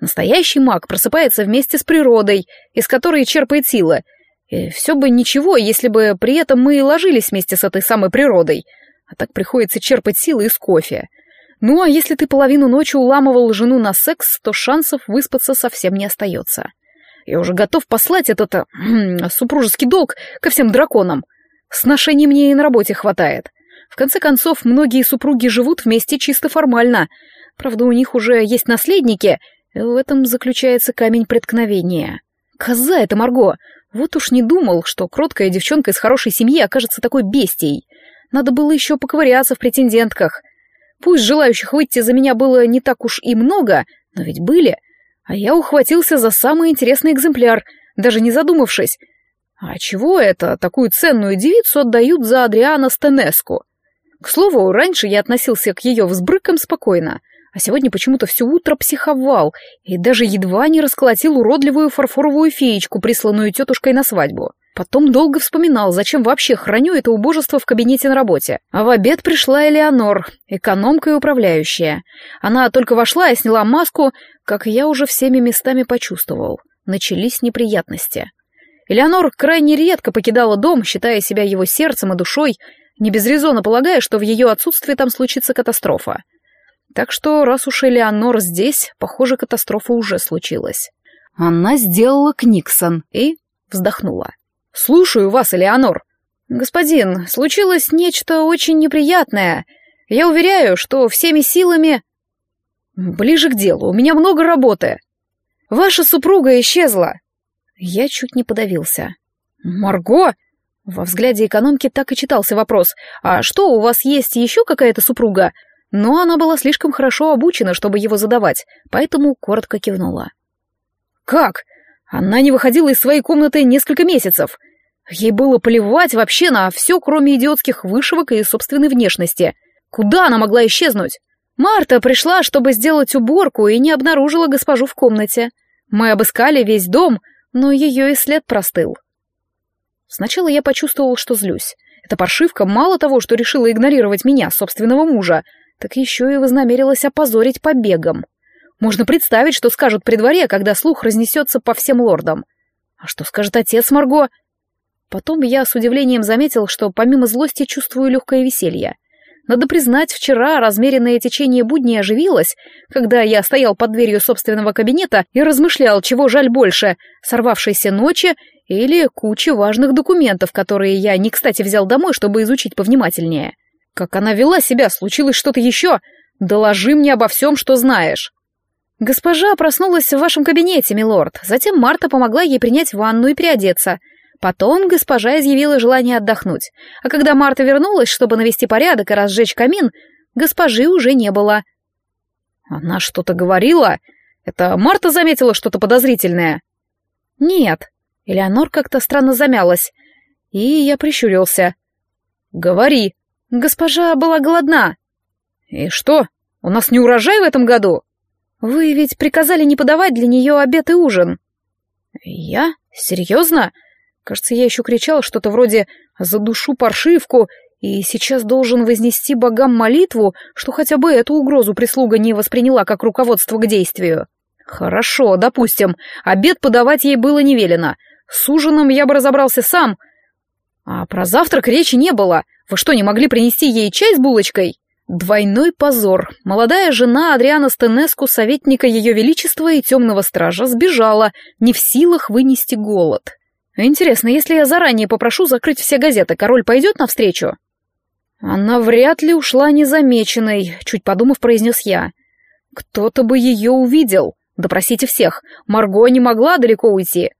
Настоящий маг просыпается вместе с природой, из которой черпает силы. И все бы ничего, если бы при этом мы и ложились вместе с этой самой природой. А так приходится черпать силы из кофе. Ну, а если ты половину ночи уламывал жену на секс, то шансов выспаться совсем не остается. Я уже готов послать этот э, супружеский долг ко всем драконам. Сношений мне и на работе хватает. В конце концов, многие супруги живут вместе чисто формально. Правда, у них уже есть наследники. В этом заключается камень преткновения. Коза это Марго. Вот уж не думал, что кроткая девчонка из хорошей семьи окажется такой бестией. Надо было еще поковыряться в претендентках. Пусть желающих выйти за меня было не так уж и много, но ведь были. А я ухватился за самый интересный экземпляр, даже не задумавшись. А чего это такую ценную девицу отдают за Адриана Стенеску? К слову, раньше я относился к ее взбрыкам спокойно, а сегодня почему-то все утро психовал и даже едва не расколотил уродливую фарфоровую феечку, присланную тетушкой на свадьбу. Потом долго вспоминал, зачем вообще храню это убожество в кабинете на работе. А в обед пришла Элеонор, экономка и управляющая. Она только вошла и сняла маску, как я уже всеми местами почувствовал. Начались неприятности. Элеонор крайне редко покидала дом, считая себя его сердцем и душой, не без резона полагая, что в ее отсутствии там случится катастрофа. Так что, раз уж Элеонор здесь, похоже, катастрофа уже случилась. Она сделала Книксон и вздохнула. «Слушаю вас, Элеонор». «Господин, случилось нечто очень неприятное. Я уверяю, что всеми силами...» «Ближе к делу, у меня много работы. Ваша супруга исчезла». Я чуть не подавился. «Марго?» Во взгляде экономки так и читался вопрос. «А что, у вас есть еще какая-то супруга?» Но она была слишком хорошо обучена, чтобы его задавать, поэтому коротко кивнула. «Как? Она не выходила из своей комнаты несколько месяцев. Ей было плевать вообще на все, кроме идиотских вышивок и собственной внешности. Куда она могла исчезнуть? Марта пришла, чтобы сделать уборку, и не обнаружила госпожу в комнате. Мы обыскали весь дом, но ее и след простыл. Сначала я почувствовал, что злюсь. Эта паршивка мало того, что решила игнорировать меня, собственного мужа, так еще и вознамерилась опозорить побегом. Можно представить, что скажут при дворе, когда слух разнесется по всем лордам. А что скажет отец Марго? Потом я с удивлением заметил, что помимо злости чувствую легкое веселье. Надо признать, вчера размеренное течение будни оживилось, когда я стоял под дверью собственного кабинета и размышлял, чего жаль больше — сорвавшейся ночи или кучи важных документов, которые я не кстати взял домой, чтобы изучить повнимательнее. Как она вела себя, случилось что-то еще? Доложи мне обо всем, что знаешь. «Госпожа проснулась в вашем кабинете, милорд. Затем Марта помогла ей принять ванну и переодеться. Потом госпожа изъявила желание отдохнуть. А когда Марта вернулась, чтобы навести порядок и разжечь камин, госпожи уже не было». «Она что-то говорила? Это Марта заметила что-то подозрительное?» «Нет». Элеонор как-то странно замялась. И я прищурился. «Говори». «Госпожа была голодна». «И что? У нас не урожай в этом году?» «Вы ведь приказали не подавать для нее обед и ужин». «Я? Серьезно? Кажется, я еще кричал что-то вроде «за душу паршивку» и сейчас должен вознести богам молитву, что хотя бы эту угрозу прислуга не восприняла как руководство к действию. Хорошо, допустим, обед подавать ей было не велено. С ужином я бы разобрался сам. А про завтрак речи не было. Вы что, не могли принести ей чай с булочкой? Двойной позор. Молодая жена Адриана Стенеску, советника Ее Величества и Темного Стража, сбежала, не в силах вынести голод. Интересно, если я заранее попрошу закрыть все газеты, король пойдет навстречу? Она вряд ли ушла незамеченной, чуть подумав, произнес я. Кто-то бы ее увидел. Допросите всех. Марго не могла далеко уйти.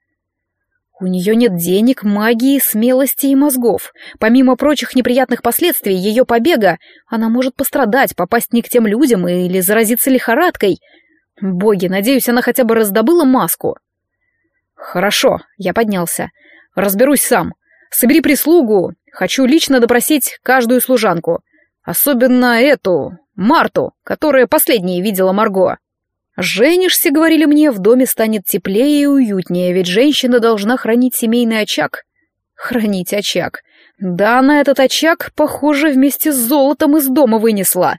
У нее нет денег, магии, смелости и мозгов. Помимо прочих неприятных последствий ее побега, она может пострадать, попасть не к тем людям или заразиться лихорадкой. Боги, надеюсь, она хотя бы раздобыла маску. Хорошо, я поднялся. Разберусь сам. Собери прислугу. Хочу лично допросить каждую служанку. Особенно эту, Марту, которая последней видела Марго. «Женишься, — говорили мне, — в доме станет теплее и уютнее, ведь женщина должна хранить семейный очаг». Хранить очаг. Да, она этот очаг, похоже, вместе с золотом из дома вынесла.